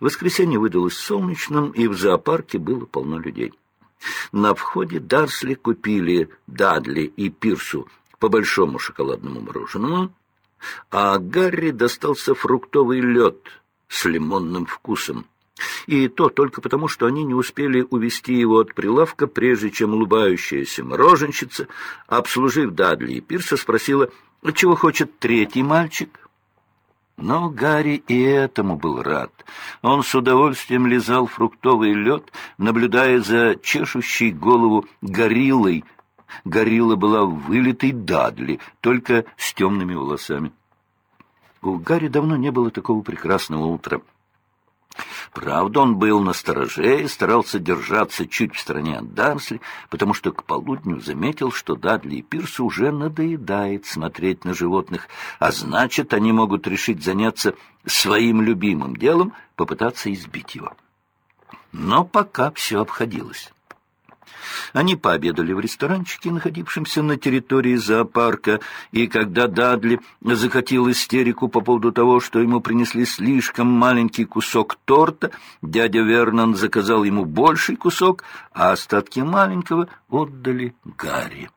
Воскресенье выдалось солнечным, и в зоопарке было полно людей. На входе Дарсли купили Дадли и Пирсу по большому шоколадному мороженому, а Гарри достался фруктовый лед с лимонным вкусом. И то только потому, что они не успели увести его от прилавка, прежде чем улыбающаяся мороженщица, обслужив Дадли и Пирса, спросила, чего хочет третий мальчик. Но Гарри и этому был рад. Он с удовольствием лизал фруктовый лед, наблюдая за чешущей голову гориллой. Горилла была вылитой Дадли, только с темными волосами. У Гарри давно не было такого прекрасного утра. Правда, он был на стороже и старался держаться чуть в стороне от Дарсли, потому что к полудню заметил, что Дадли и Пирсу уже надоедает смотреть на животных, а значит, они могут решить заняться своим любимым делом, попытаться избить его. Но пока все обходилось. Они пообедали в ресторанчике, находившемся на территории зоопарка, и когда Дадли закатил истерику по поводу того, что ему принесли слишком маленький кусок торта, дядя Вернон заказал ему больший кусок, а остатки маленького отдали Гарри.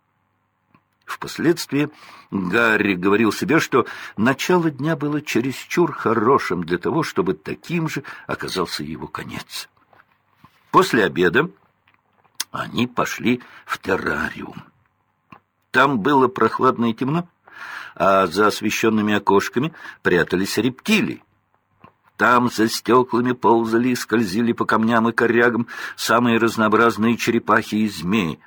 Впоследствии Гарри говорил себе, что начало дня было чересчур хорошим для того, чтобы таким же оказался его конец. После обеда они пошли в террариум. Там было прохладно и темно, а за освещенными окошками прятались рептилии. Там за стеклами ползали и скользили по камням и корягам самые разнообразные черепахи и змеи.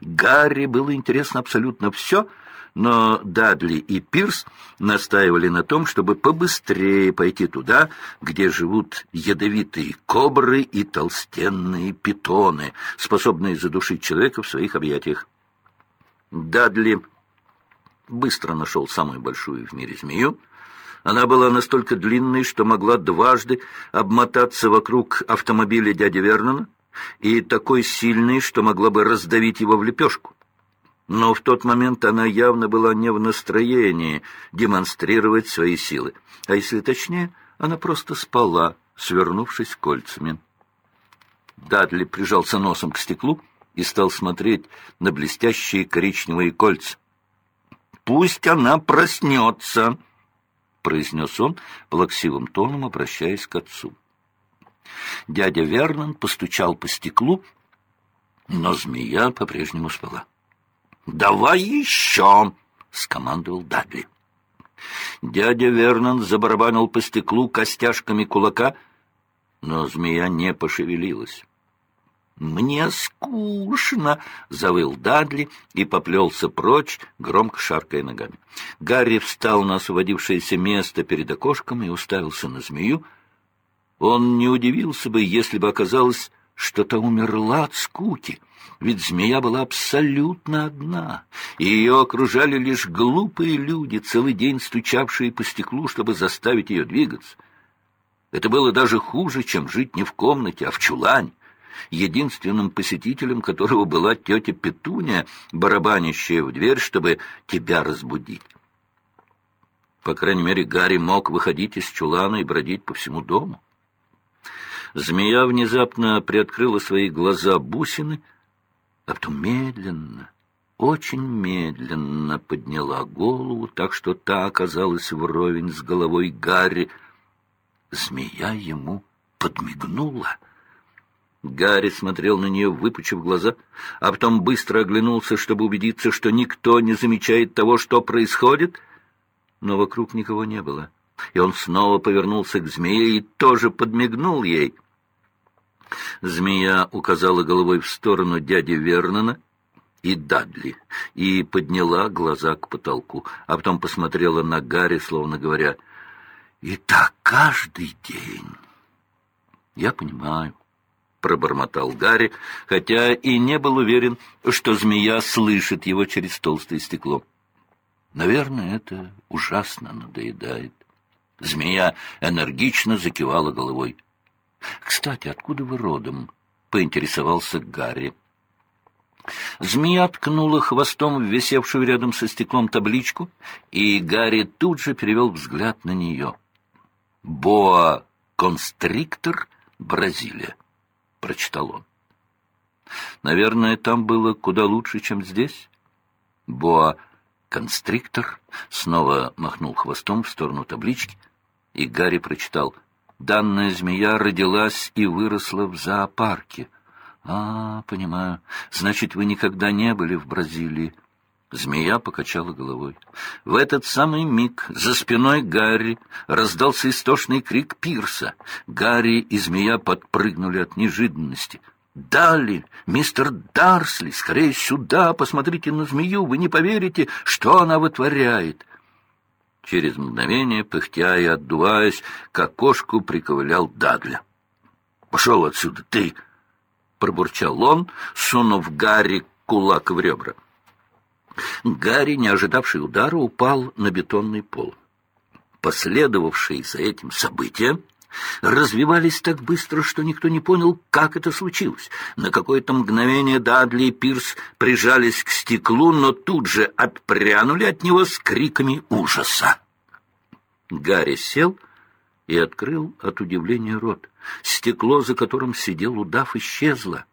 Гарри было интересно абсолютно все — но Дадли и Пирс настаивали на том, чтобы побыстрее пойти туда, где живут ядовитые кобры и толстенные питоны, способные задушить человека в своих объятиях. Дадли быстро нашел самую большую в мире змею. Она была настолько длинной, что могла дважды обмотаться вокруг автомобиля дяди Вернона, и такой сильной, что могла бы раздавить его в лепешку но в тот момент она явно была не в настроении демонстрировать свои силы. А если точнее, она просто спала, свернувшись кольцами. Дадли прижался носом к стеклу и стал смотреть на блестящие коричневые кольца. «Пусть она проснется!» — произнес он плаксивым тоном, обращаясь к отцу. Дядя Вернон постучал по стеклу, но змея по-прежнему спала. «Давай еще!» — скомандовал Дадли. Дядя Вернон забарабанил по стеклу костяшками кулака, но змея не пошевелилась. «Мне скучно!» — завыл Дадли и поплелся прочь, громко шаркая ногами. Гарри встал на освободившееся место перед окошком и уставился на змею. Он не удивился бы, если бы оказалось, что та умерла от скуки, ведь змея была абсолютно одна, и ее окружали лишь глупые люди, целый день стучавшие по стеклу, чтобы заставить ее двигаться. Это было даже хуже, чем жить не в комнате, а в чулане, единственным посетителем которого была тетя Петуня, барабанящая в дверь, чтобы тебя разбудить. По крайней мере, Гарри мог выходить из чулана и бродить по всему дому. Змея внезапно приоткрыла свои глаза бусины, а потом медленно, очень медленно подняла голову, так что та оказалась вровень с головой Гарри. Змея ему подмигнула. Гарри смотрел на нее, выпучив глаза, а потом быстро оглянулся, чтобы убедиться, что никто не замечает того, что происходит, но вокруг никого не было. И он снова повернулся к змее и тоже подмигнул ей — Змея указала головой в сторону дяди Вернона и Дадли и подняла глаза к потолку, а потом посмотрела на Гарри, словно говоря, «И так каждый день». «Я понимаю», — пробормотал Гарри, хотя и не был уверен, что змея слышит его через толстое стекло. «Наверное, это ужасно надоедает». Змея энергично закивала головой. «Кстати, откуда вы родом?» — поинтересовался Гарри. Змея ткнула хвостом в висевшую рядом со стеклом табличку, и Гарри тут же перевел взгляд на нее. «Боа «Констриктор Бразилия», — прочитал он. Наверное, там было куда лучше, чем здесь. Боа «Констриктор» снова махнул хвостом в сторону таблички, и Гарри прочитал «Данная змея родилась и выросла в зоопарке». «А, понимаю. Значит, вы никогда не были в Бразилии». Змея покачала головой. В этот самый миг за спиной Гарри раздался истошный крик Пирса. Гарри и змея подпрыгнули от неожиданности — Далли, мистер Дарсли, скорее сюда, посмотрите на змею, вы не поверите, что она вытворяет. Через мгновение, пыхтя и отдуваясь, к окошку приковылял Дадля. — Пошел отсюда, ты! — пробурчал он, сунув Гарри кулак в ребра. Гарри, не ожидавший удара, упал на бетонный пол. Последовавшие за этим события развивались так быстро, что никто не понял, как это случилось. На какое-то мгновение Дадли и Пирс прижались к стеклу, но тут же отпрянули от него с криками ужаса. Гарри сел и открыл от удивления рот. Стекло, за которым сидел удав, исчезло.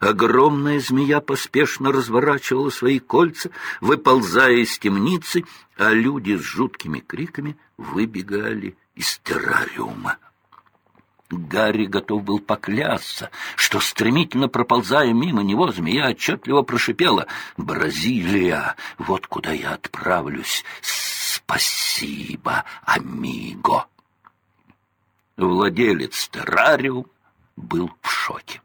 Огромная змея поспешно разворачивала свои кольца, выползая из темницы, а люди с жуткими криками выбегали из террариума. Гарри готов был поклясться, что, стремительно проползая мимо него, змея отчетливо прошипела «Бразилия, вот куда я отправлюсь. Спасибо, амиго!» Владелец террариум был в шоке.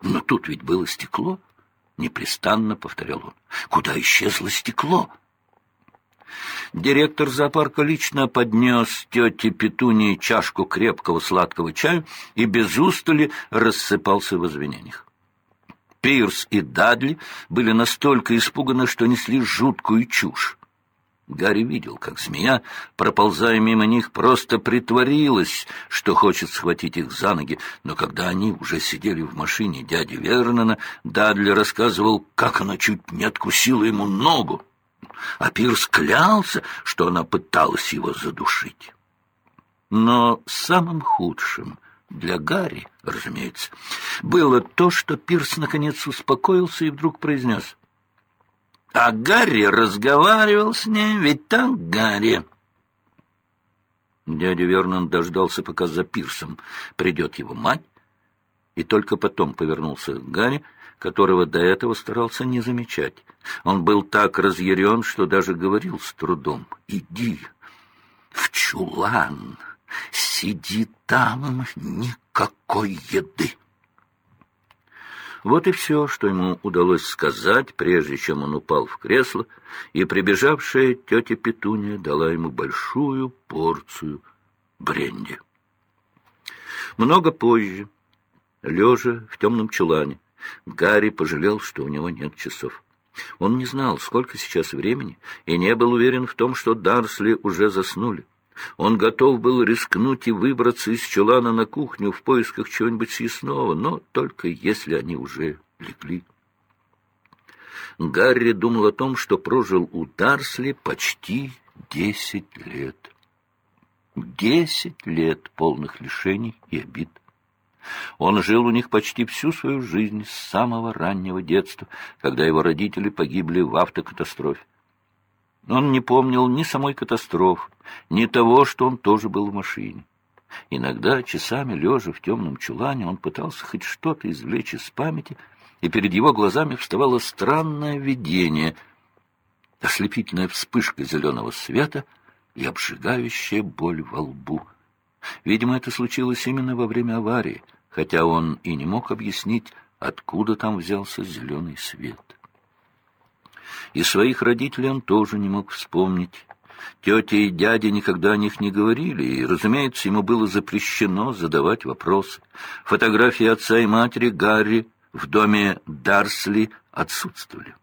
«Но тут ведь было стекло!» — непрестанно повторял он. «Куда исчезло стекло?» Директор зоопарка лично поднес тете Петунии чашку крепкого сладкого чая и без устали рассыпался в извинениях. Пирс и Дадли были настолько испуганы, что несли жуткую чушь. Гарри видел, как змея, проползая мимо них, просто притворилась, что хочет схватить их за ноги, но когда они уже сидели в машине дяди Вернона, Дадли рассказывал, как она чуть не откусила ему ногу а Пирс клялся, что она пыталась его задушить. Но самым худшим для Гарри, разумеется, было то, что Пирс наконец успокоился и вдруг произнес. «А Гарри разговаривал с ней, ведь так, Гарри?» Дядя Вернон дождался, пока за Пирсом придет его мать, и только потом повернулся к Гарри, которого до этого старался не замечать. Он был так разъярен, что даже говорил с трудом. «Иди в чулан, сиди там, никакой еды». Вот и все, что ему удалось сказать, прежде чем он упал в кресло, и прибежавшая тетя Петуния дала ему большую порцию бренди. Много позже, лежа в темном чулане, Гарри пожалел, что у него нет часов. Он не знал, сколько сейчас времени, и не был уверен в том, что Дарсли уже заснули. Он готов был рискнуть и выбраться из чулана на кухню в поисках чего-нибудь съестного, но только если они уже легли. Гарри думал о том, что прожил у Дарсли почти десять лет. Десять лет полных лишений и обид. Он жил у них почти всю свою жизнь с самого раннего детства, когда его родители погибли в автокатастрофе. Он не помнил ни самой катастрофы, ни того, что он тоже был в машине. Иногда, часами лежа в темном чулане, он пытался хоть что-то извлечь из памяти, и перед его глазами вставало странное видение, ослепительная вспышка зеленого света и обжигающая боль во лбу. Видимо, это случилось именно во время аварии — хотя он и не мог объяснить, откуда там взялся зеленый свет. И своих родителей он тоже не мог вспомнить. Тетя и дядя никогда о них не говорили, и, разумеется, ему было запрещено задавать вопросы. Фотографии отца и матери Гарри в доме Дарсли отсутствовали.